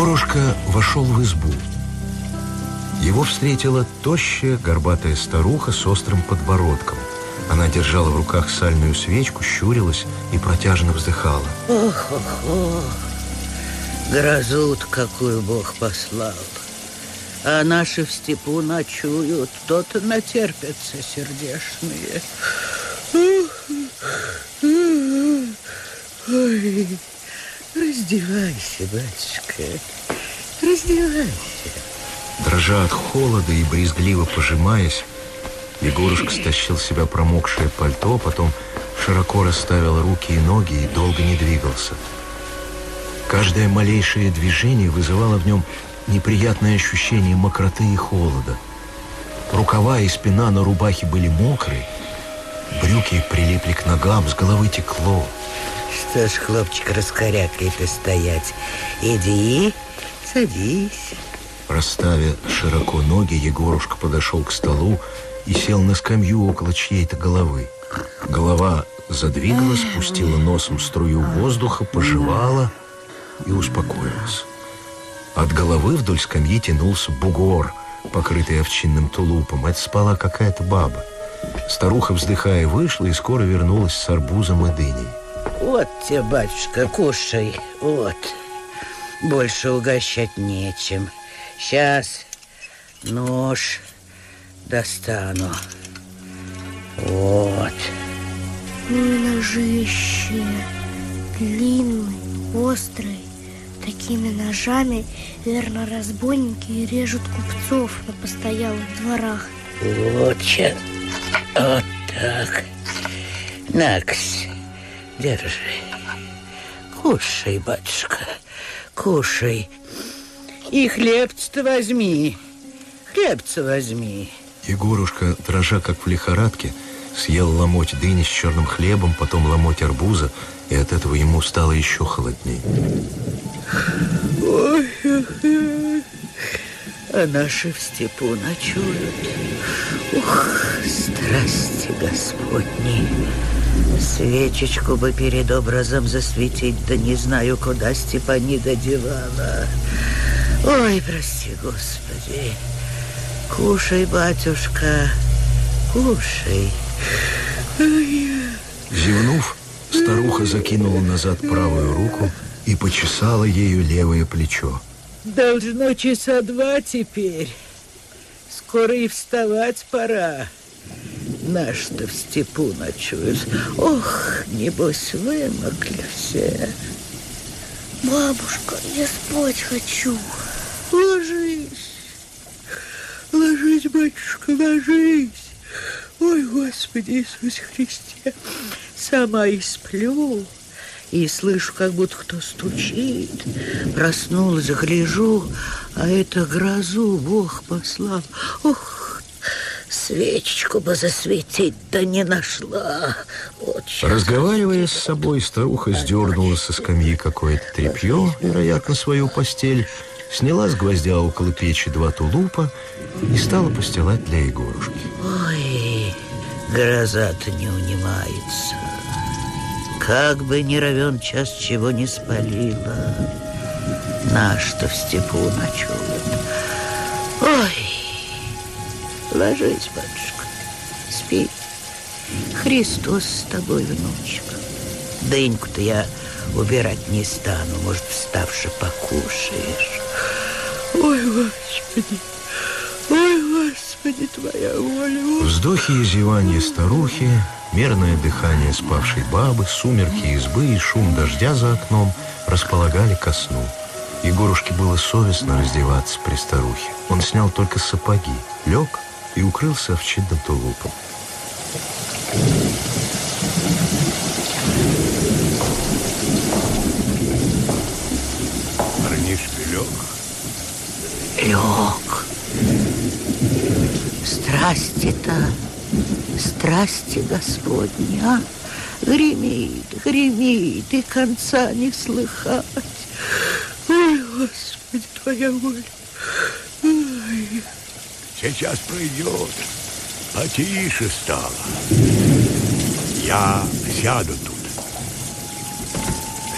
Егорушка вошел в избу. Его встретила тощая, горбатая старуха с острым подбородком. Она держала в руках сальную свечку, щурилась и протяжно вздыхала. Ох, ох, ох. грозу какую Бог послал. А наши в степу ночуют, то-то натерпятся сердешные. Ой, раздевайся, батюшка, раздевайся. Дрожа от холода и брезгливо пожимаясь, Егорушка стащил с себя промокшее пальто, потом широко расставил руки и ноги и долго не двигался. Каждое малейшее движение вызывало в нем неприятное ощущение мокроты и холода. Рукава и спина на рубахе были мокрые, брюки прилипли к ногам, с головы текло. Что ж, хлопчик, раскорякой-то стоять. Иди, садись. Расставя широко ноги, Егорушка подошел к столу и сел на скамью около чьей-то головы. Голова задвигалась, спустила носом струю воздуха, пожевала и успокоилась. От головы вдоль скамьи тянулся бугор, покрытый овчинным тулупом. Это спала какая-то баба. Старуха, вздыхая, вышла и скоро вернулась с арбузом и дыней. Вот тебе, батюшка, кушай, вот. Больше угощать нечем. Сейчас нож достану. Вот. Ну ножище. Длинный, острый. Такими ножами, верно, разбойники режут купцов на постоялых дворах. Вот сейчас. Вот так. Накс, держи. Кушай, батюшка, кушай. И хлебца возьми. Хлебца возьми. Егорушка, дрожа как в лихорадке, съел ломоть дыни с черным хлебом, потом ломоть арбуза, и от этого ему стало еще холодней. Ой, а наши в степу ночуют. Ух, страсти Господни! Свечечку бы перед образом засветить, да не знаю, куда Степанида девала. Ой, прости, Господи. Кушай, батюшка, кушай. Зевнув, старуха закинула назад правую руку и почесала ею левое плечо. Должно часа два теперь. Скоро и вставать пора. Наш-то в степу ночуют. Ох, небось, вымокли все. Бабушка, я спать хочу. Ложись. Ложись, батюшка, ложись. Ой, Господи Иисусе Христе, сама и сплю, и слышу, как будто кто стучит. Проснулась, гляжу, а это грозу Бог послал. Ох, свечечку бы засветить, да не нашла. Вот. Разговаривая с собой, старуха сдернула со скамьи какое-то тряпье, вероятно, свою постель, сняла с гвоздя около печи два тулупа и стала постилать для Егорушки. Ой, гроза-то не унимается. Как бы ни равен час чего не спалила. Наш-то в степу ночует. Ложись, батюшка, спи. Христос с тобой, внучек. Дыньку-то я убирать не стану. Может, вставши, покушаешь. Ой, Господи, ой, Господи, Твоя воля. Вздохи и зеванье старухи, мерное дыхание спавшей бабы, сумерки избы и шум дождя за окном располагали ко сну. Егорушке было совестно раздеваться при старухе. Он снял только сапоги, лег и укрылся овчинным тулупом. Парнишка лег. Лег. Страсти-то, страсти Господни, а? Гремит, гремит, и конца не слыхать. Ой, Господи, Твоя воля. Сейчас пройдет. Потише стало. Я сяду тут.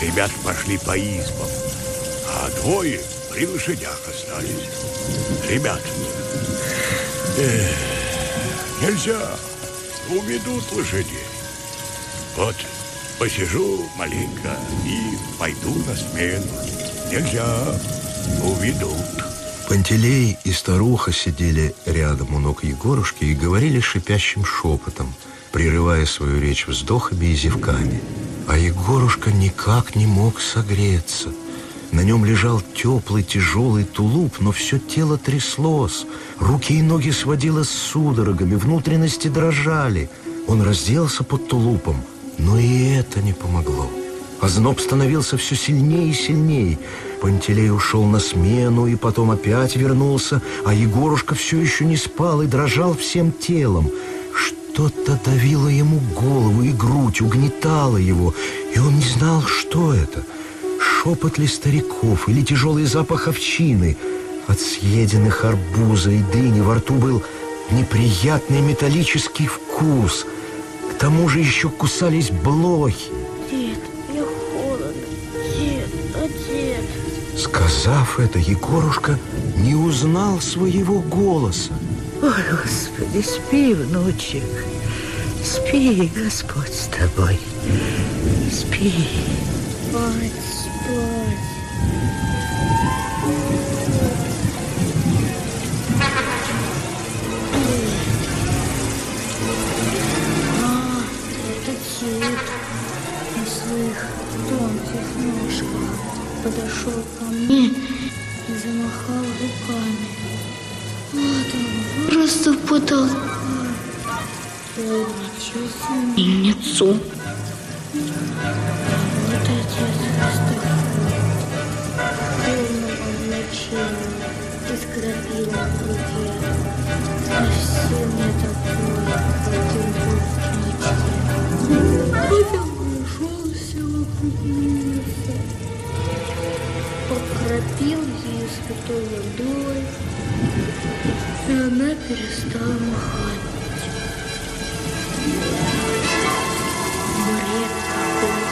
Ребят пошли по избам, а двое при лошадях остались. Ребята. Эх, нельзя. Уведут лошадей. Вот посижу маленько и пойду на смену. Нельзя. Уведут. Пантелей и старуха сидели рядом у ног Егорушки и говорили шипящим шепотом, прерывая свою речь вздохами и зевками. А Егорушка никак не мог согреться. На нем лежал теплый тяжелый тулуп, но все тело тряслось. Руки и ноги сводило с судорогами, внутренности дрожали. Он разделся под тулупом, но и это не помогло. Озноб становился все сильнее и сильнее. Пантелей ушел на смену и потом опять вернулся, а Егорушка все еще не спал и дрожал всем телом. Что-то давило ему голову и грудь, угнетало его, и он не знал, что это. Шепот ли стариков или тяжелый запах овчины. От съеденных арбуза и дыни во рту был неприятный металлический вкус. К тому же еще кусались блохи. Сказав это, Егорушка не узнал своего голоса. Ой, Господи, спи, внучек. Спи, Господь с тобой. Спи. Спать, спать. А, это тонких ножках подошел ко мне и замахал руками. Вот он, просто ничего мельницу. Вот отец Христофор. Полного облачения и с крапилом в руке. Все мне такое, один в Потом прошелся вокруг мельницы. Покропил ее святой водой, и она перестала махать. Бред какой.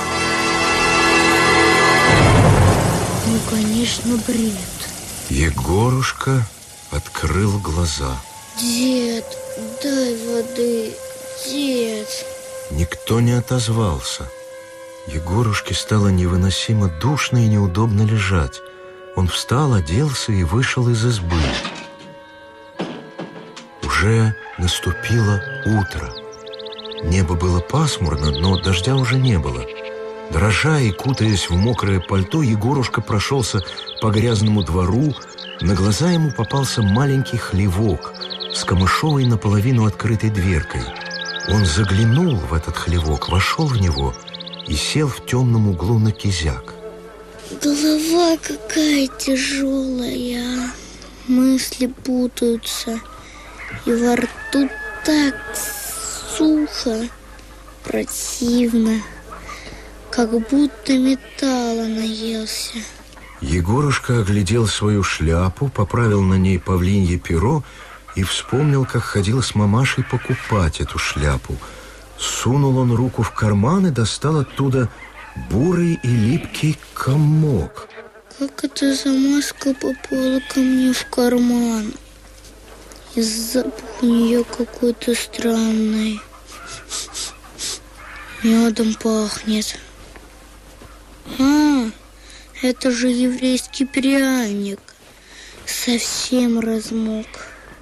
Ну, конечно, бред. Егорушка открыл глаза. Дед, дай воды, дед. Никто не отозвался. Егорушке стало невыносимо душно и неудобно лежать. Он встал, оделся и вышел из избы. Уже наступило утро. Небо было пасмурно, но дождя уже не было. Дрожа и кутаясь в мокрое пальто, Егорушка прошелся по грязному двору. На глаза ему попался маленький хлевок с камышовой наполовину открытой дверкой. Он заглянул в этот хлевок, вошел в него и сел в темном углу на кизяк. Голова какая тяжелая. Мысли путаются. И во рту так сухо, противно, как будто металла наелся. Егорушка оглядел свою шляпу, поправил на ней павлинье перо и вспомнил, как ходил с мамашей покупать эту шляпу. Сунул он руку в карман и достал оттуда бурый и липкий комок. Как эта замазка попала ко мне в карман? И запах у нее какой-то странный. Медом пахнет. А, это же еврейский пряник. Совсем размок,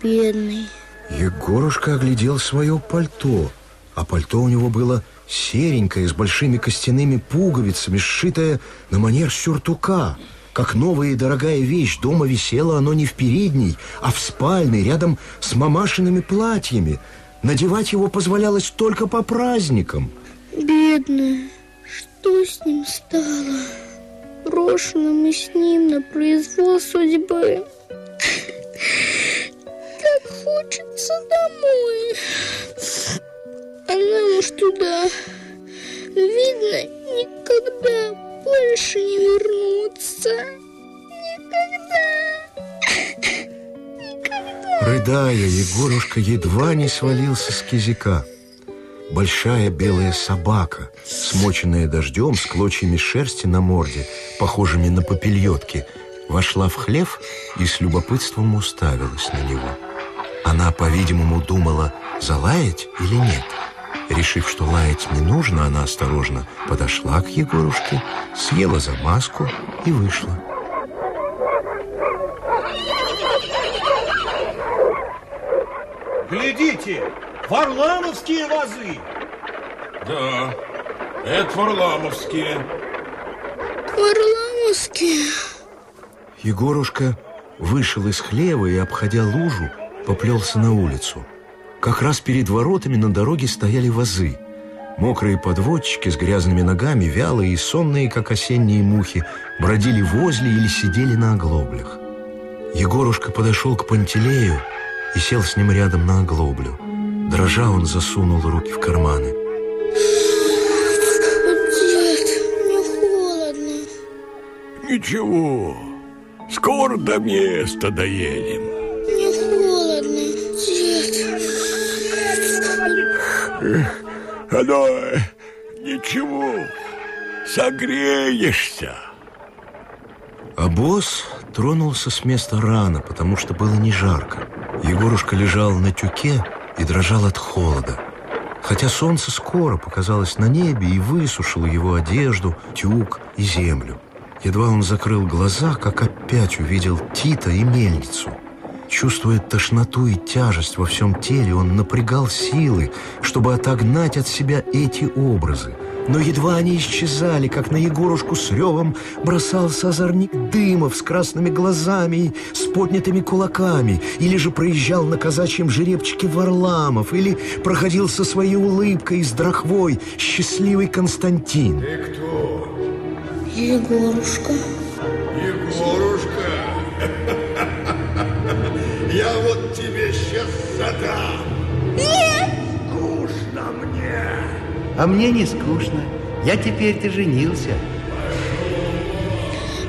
бедный. Егорушка оглядел свое пальто, а пальто у него было серенькое, с большими костяными пуговицами, сшитое на манер сюртука. Как новая и дорогая вещь, дома висело оно не в передней, а в спальной, рядом с мамашиными платьями. Надевать его позволялось только по праздникам. Бедная, что с ним стало? Брошены мы с ним на произвол судьбы. Как хочется домой. А нам уж туда, видно, никогда больше не вернуться. Никогда. Рыдая, Егорушка едва не свалился с кизика. Большая белая собака, смоченная дождем, с клочьями шерсти на морде, похожими на попельотки, вошла в хлев и с любопытством уставилась на него. Она, по-видимому, думала, залаять или нет. Решив, что лаять не нужно, она осторожно подошла к Егорушке, съела замазку и вышла. Глядите, варламовские вазы. Да, это варламовские. Варламовские. Егорушка вышел из хлева и, обходя лужу, поплелся на улицу. Как раз перед воротами на дороге стояли вазы. Мокрые подводчики с грязными ногами, вялые и сонные, как осенние мухи, бродили возле или сидели на оглоблях. Егорушка подошел к Пантелею и сел с ним рядом на оглоблю. Дрожа, он засунул руки в карманы. Дед, мне холодно. Ничего, скоро до места доедем. Оно ничего, согреешься. А босс тронулся с места рано, потому что было не жарко. Егорушка лежал на тюке и дрожал от холода. Хотя солнце скоро показалось на небе и высушило его одежду, тюк и землю. Едва он закрыл глаза, как опять увидел Тита и мельницу. Чувствуя тошноту и тяжесть во всем теле, он напрягал силы, чтобы отогнать от себя эти образы. Но едва они исчезали, как на Егорушку с ревом бросался озорник Дымов с красными глазами и с поднятыми кулаками, или же проезжал на казачьем жеребчике Варламов, или проходил со своей улыбкой с драхвой счастливый Константин. Ты кто? Егорушка. Нет! Скучно мне. А мне не скучно. Я теперь-то женился.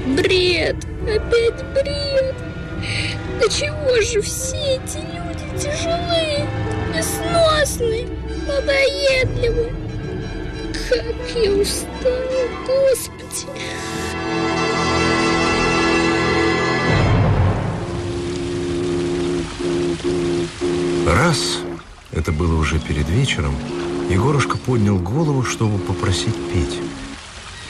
Бред. Опять бред. Да чего же все эти люди тяжелые, несносные, надоедливые. Как я устала, Господи. Раз, это было уже перед вечером, Егорушка поднял голову, чтобы попросить петь.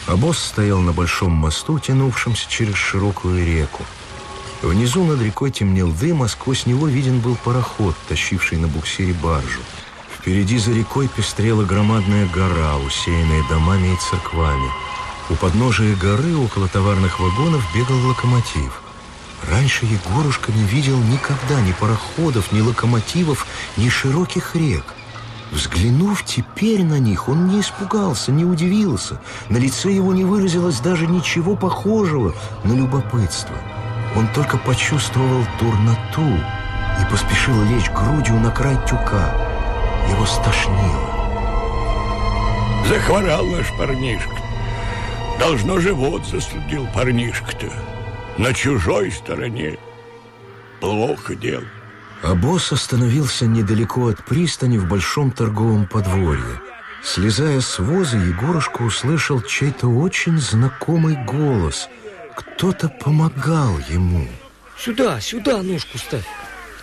А босс стоял на большом мосту, тянувшемся через широкую реку. Внизу над рекой темнел дым, а сквозь него виден был пароход, тащивший на буксире баржу. Впереди за рекой пестрела громадная гора, усеянная домами и церквами. У подножия горы около товарных вагонов бегал локомотив. Раньше Егорушка не видел никогда ни пароходов, ни локомотивов, ни широких рек. Взглянув теперь на них, он не испугался, не удивился. На лице его не выразилось даже ничего похожего на любопытство. Он только почувствовал дурноту и поспешил лечь грудью на край тюка. Его стошнило. Захворал наш парнишка. Должно живот застудил парнишка-то. На чужой стороне. Плохо дело. А босс остановился недалеко от пристани в большом торговом подворье. Слезая с воза, Егорушка услышал чей-то очень знакомый голос. Кто-то помогал ему. Сюда, сюда ножку ставь.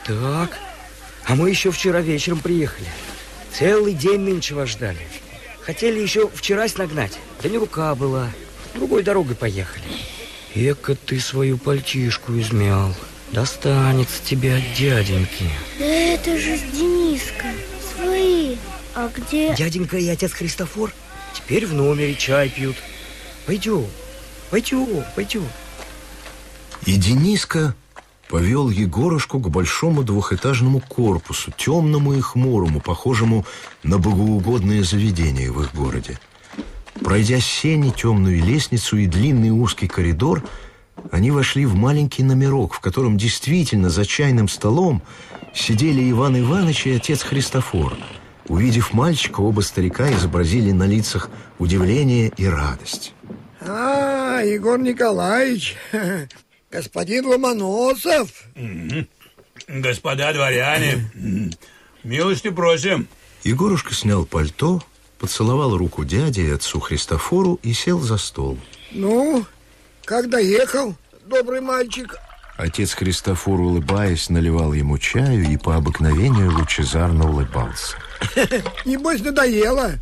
Так, а мы еще вчера вечером приехали. Целый день нынче вас ждали. Хотели еще вчерась нагнать, да не рука была. Другой дорогой поехали. Эка ты свою пальтишку измял. Достанется тебе от дяденьки. Да это же Дениска. Свои. А где... Дяденька и отец Христофор теперь в номере чай пьют. Пойдем, пойдем, пойдем. И Дениска повел Егорушку к большому двухэтажному корпусу, темному и хмурому, похожему на богоугодное заведение в их городе. Пройдя сени, темную лестницу и длинный узкий коридор, они вошли в маленький номерок, в котором действительно за чайным столом сидели Иван Иванович и отец Христофор. Увидев мальчика, оба старика изобразили на лицах удивление и радость. А, Егор Николаевич, господин Ломоносов. Господа дворяне, милости просим. Егорушка снял пальто, поцеловал руку дяде и отцу Христофору и сел за стол. Ну, как доехал? добрый мальчик. Отец Христофор, улыбаясь, наливал ему чаю и по обыкновению лучезарно улыбался. Небось, надоело.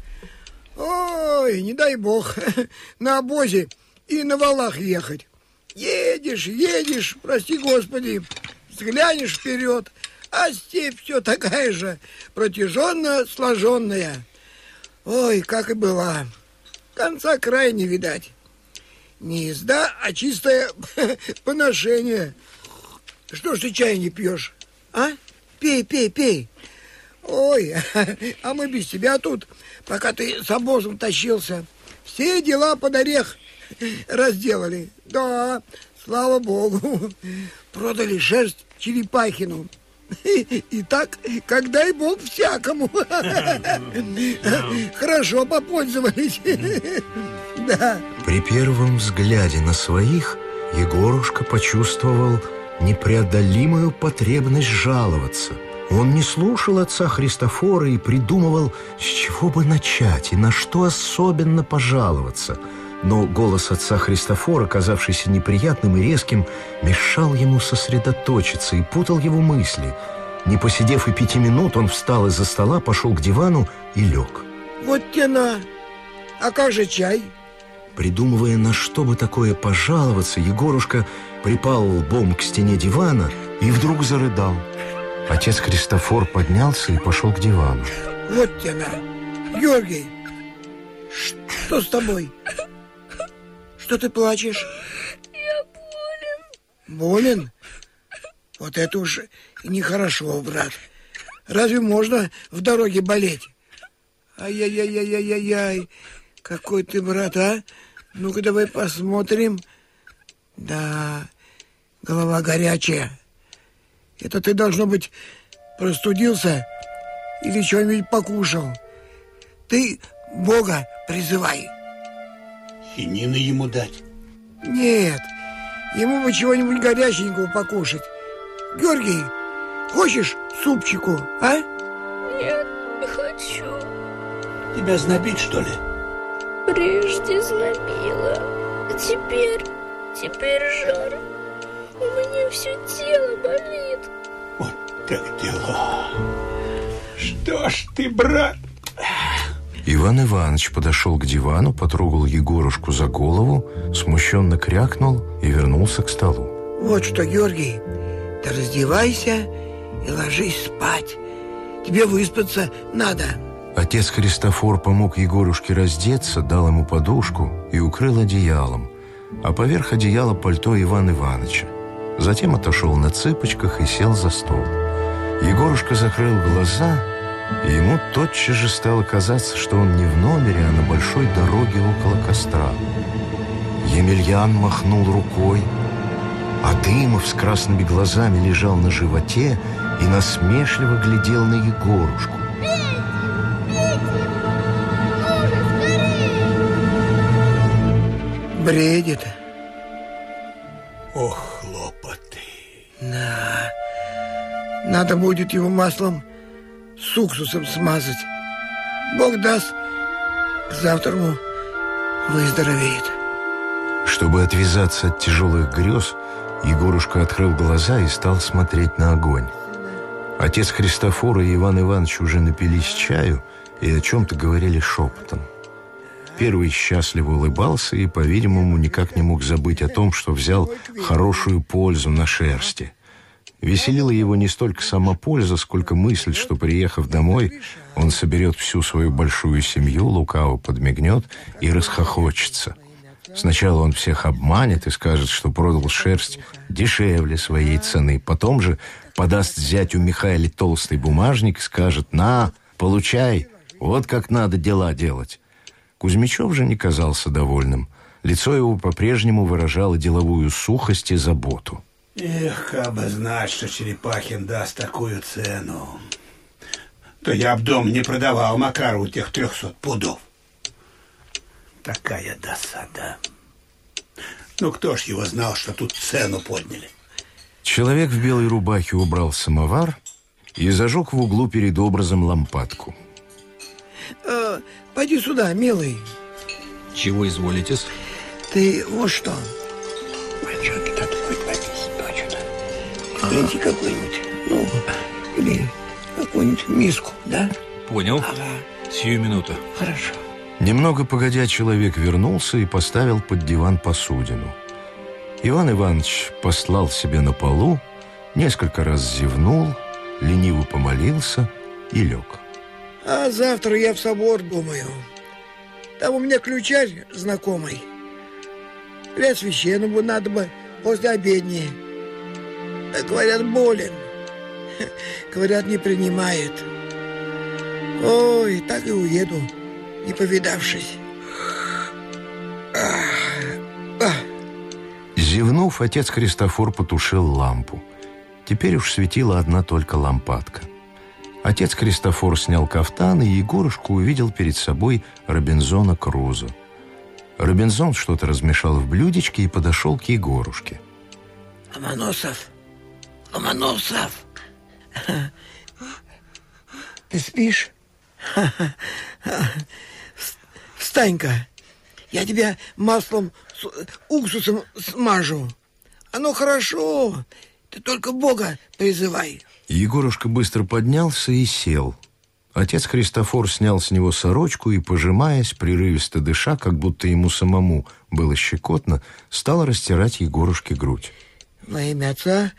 Ой, не дай бог, на обозе и на валах ехать. Едешь, едешь, прости господи, взглянешь вперед, а степь все такая же, протяженно сложенная. Ой, как и была. Конца края не видать. Не езда, а чистое поношение. Что ж ты чай не пьешь, а? Пей, пей, пей. Ой, а мы без тебя тут, пока ты с обозом тащился. Все дела под орех разделали. Да, слава богу, продали шерсть черепахину. И так, как дай бог всякому. Хорошо попользовались. Да. При первом взгляде на своих Егорушка почувствовал непреодолимую потребность жаловаться. Он не слушал отца Христофора и придумывал, с чего бы начать и на что особенно пожаловаться. Но голос отца Христофора, казавшийся неприятным и резким, мешал ему сосредоточиться и путал его мысли. Не посидев и пяти минут, он встал из-за стола, пошел к дивану и лег. Вот тена. А как же чай? Придумывая, на что бы такое пожаловаться, Егорушка припал лбом к стене дивана и вдруг зарыдал. Отец Христофор поднялся и пошел к дивану. Вот тена. Георгий, что с тобой? Что ты плачешь? Я болен. Болен? Вот это уж нехорошо, брат. Разве можно в дороге болеть? Ай-яй-яй-яй-яй-яй. Какой ты, брат, а? Ну-ка давай посмотрим. Да, голова горячая. Это ты, должно быть, простудился или что-нибудь покушал. Ты Бога призывай. Хинины ему дать? Нет, ему бы чего-нибудь горяченького покушать. Георгий, хочешь супчику, а? Нет, не хочу. Тебя знобить, что ли? Прежде знобило, а теперь, теперь жар. У меня все тело болит. Вот так дела. Что ж ты, брат? Иван Иванович подошел к дивану, потрогал Егорушку за голову, смущенно крякнул и вернулся к столу. Вот что, Георгий, ты раздевайся и ложись спать. Тебе выспаться надо. Отец Христофор помог Егорушке раздеться, дал ему подушку и укрыл одеялом, а поверх одеяла пальто Ивана Ивановича. Затем отошел на цыпочках и сел за стол. Егорушка закрыл глаза, и ему тотчас же стало казаться, что он не в номере, а на большой дороге около костра. Емельян махнул рукой, а Дымов с красными глазами лежал на животе и насмешливо глядел на Егорушку. Бредит. Ох, хлопоты. Да. Надо будет его маслом с уксусом смазать. Бог даст, к завтраму выздоровеет. Чтобы отвязаться от тяжелых грез, Егорушка открыл глаза и стал смотреть на огонь. Отец Христофора и Иван Иванович уже напились чаю и о чем-то говорили шепотом. Первый счастливо улыбался и, по-видимому, никак не мог забыть о том, что взял хорошую пользу на шерсти. Веселила его не столько сама польза, сколько мысль, что, приехав домой, он соберет всю свою большую семью, лукаво подмигнет и расхохочется. Сначала он всех обманет и скажет, что продал шерсть дешевле своей цены. Потом же подаст зятю Михаиле толстый бумажник и скажет «На, получай, вот как надо дела делать». Кузьмичев же не казался довольным. Лицо его по-прежнему выражало деловую сухость и заботу. Эх, как бы знать, что Черепахин даст такую цену. То я б дом не продавал Макару тех трехсот пудов. Такая досада. Ну, кто ж его знал, что тут цену подняли? Человек в белой рубахе убрал самовар и зажег в углу перед образом лампадку. Э, пойди сюда, милый. Чего изволитесь? Ты вот что. Принеси какую-нибудь. Ну, или какую-нибудь миску, да? Понял. Сию минуту. Хорошо. Немного погодя, человек вернулся и поставил под диван посудину. Иван Иванович послал себе на полу, несколько раз зевнул, лениво помолился и лег. А завтра я в собор думаю. Там у меня ключарь знакомый. Для священному надо бы после обедни. Говорят, болен. Говорят, не принимает. Ой, так и уеду, не повидавшись. Зевнув, отец Христофор потушил лампу. Теперь уж светила одна только лампадка. Отец Христофор снял кафтан, и Егорушку увидел перед собой Робинзона Крузо. Робинзон что-то размешал в блюдечке и подошел к Егорушке. Ломоносов, Ломоносов, ты спишь? Встань-ка, я тебя маслом с уксусом смажу. Оно хорошо, ты только Бога призывай. Егорушка быстро поднялся и сел. Отец Христофор снял с него сорочку и, пожимаясь, прерывисто дыша, как будто ему самому было щекотно, стал растирать Егорушке грудь. Во имя Отца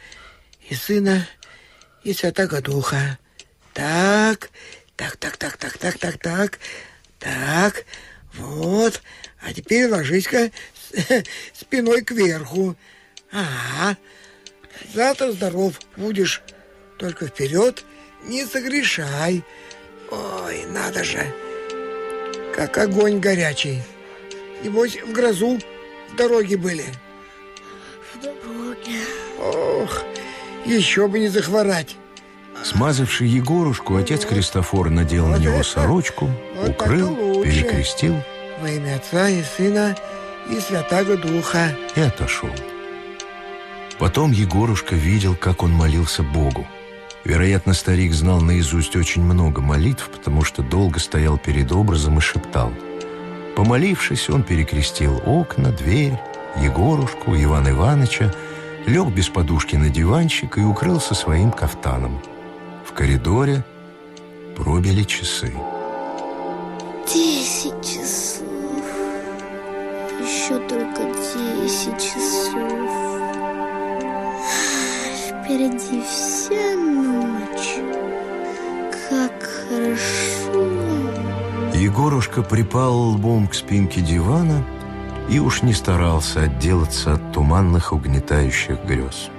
и Сына и Святого Духа. Так, так, так, так, так, так, так, так, так, вот. А теперь ложись-ка спиной кверху. Ага. Завтра здоров будешь. Только вперед не согрешай. Ой, надо же. Как огонь горячий. Небось, в грозу в дороге были. В дороге. Ох, еще бы не захворать. Смазавший Егорушку, отец Христофор надел на него сорочку, Вот укрыл, перекрестил Во имя Отца и Сына и Святаго Духа. и отошел. Потом Егорушка видел, как он молился Богу. Вероятно, старик знал наизусть очень много молитв, потому что долго стоял перед образом и шептал. Помолившись, он перекрестил окна, дверь, Егорушку, Ивана Ивановича, лег без подушки на диванчик и укрылся своим кафтаном. В коридоре пробили часы. Десять часов. Еще только десять часов. Впереди вся ночь. Как хорошо. Егорушка припал лбом к спинке дивана и уж не старался отделаться от туманных угнетающих грез.